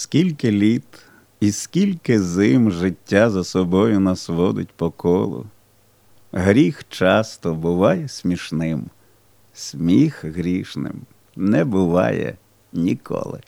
Скільки літ і скільки зим життя за собою нас водить по колу. Гріх часто буває смішним, сміх грішним не буває ніколи.